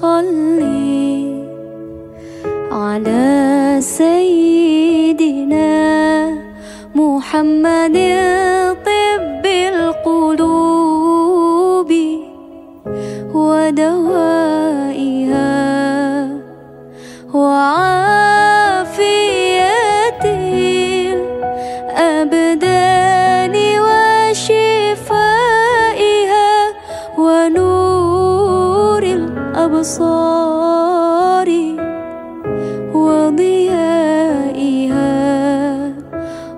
صل على سيدنا محمد طب القلوب ودوائها الأبصار وضيائها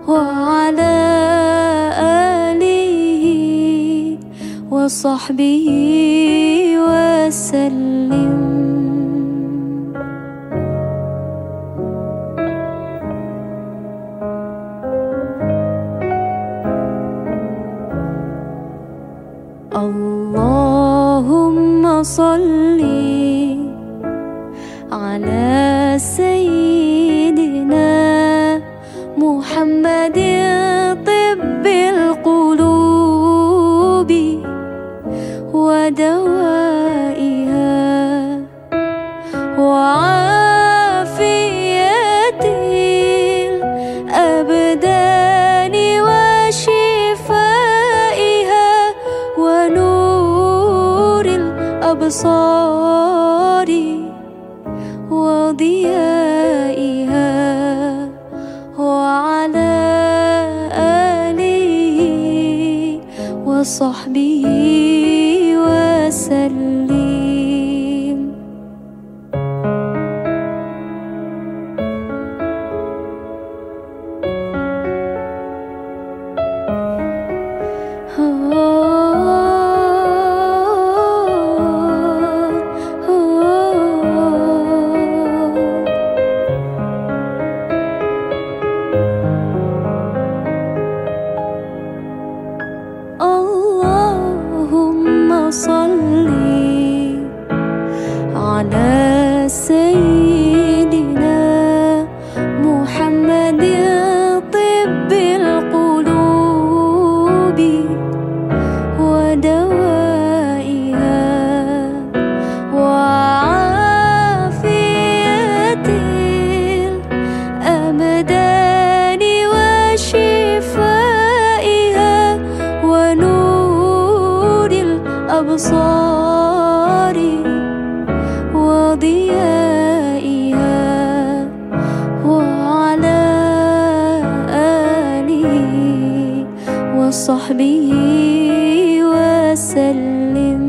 وعلى آله وصحبه وسلم. اللهم صل على سيدنا محمد طب القلوب ودوائها وعافية الأبدان وشفائها ونور الأبصار وصحبه وسلم. أبصاري وضيائها وعلى آله وصحبه وسلم.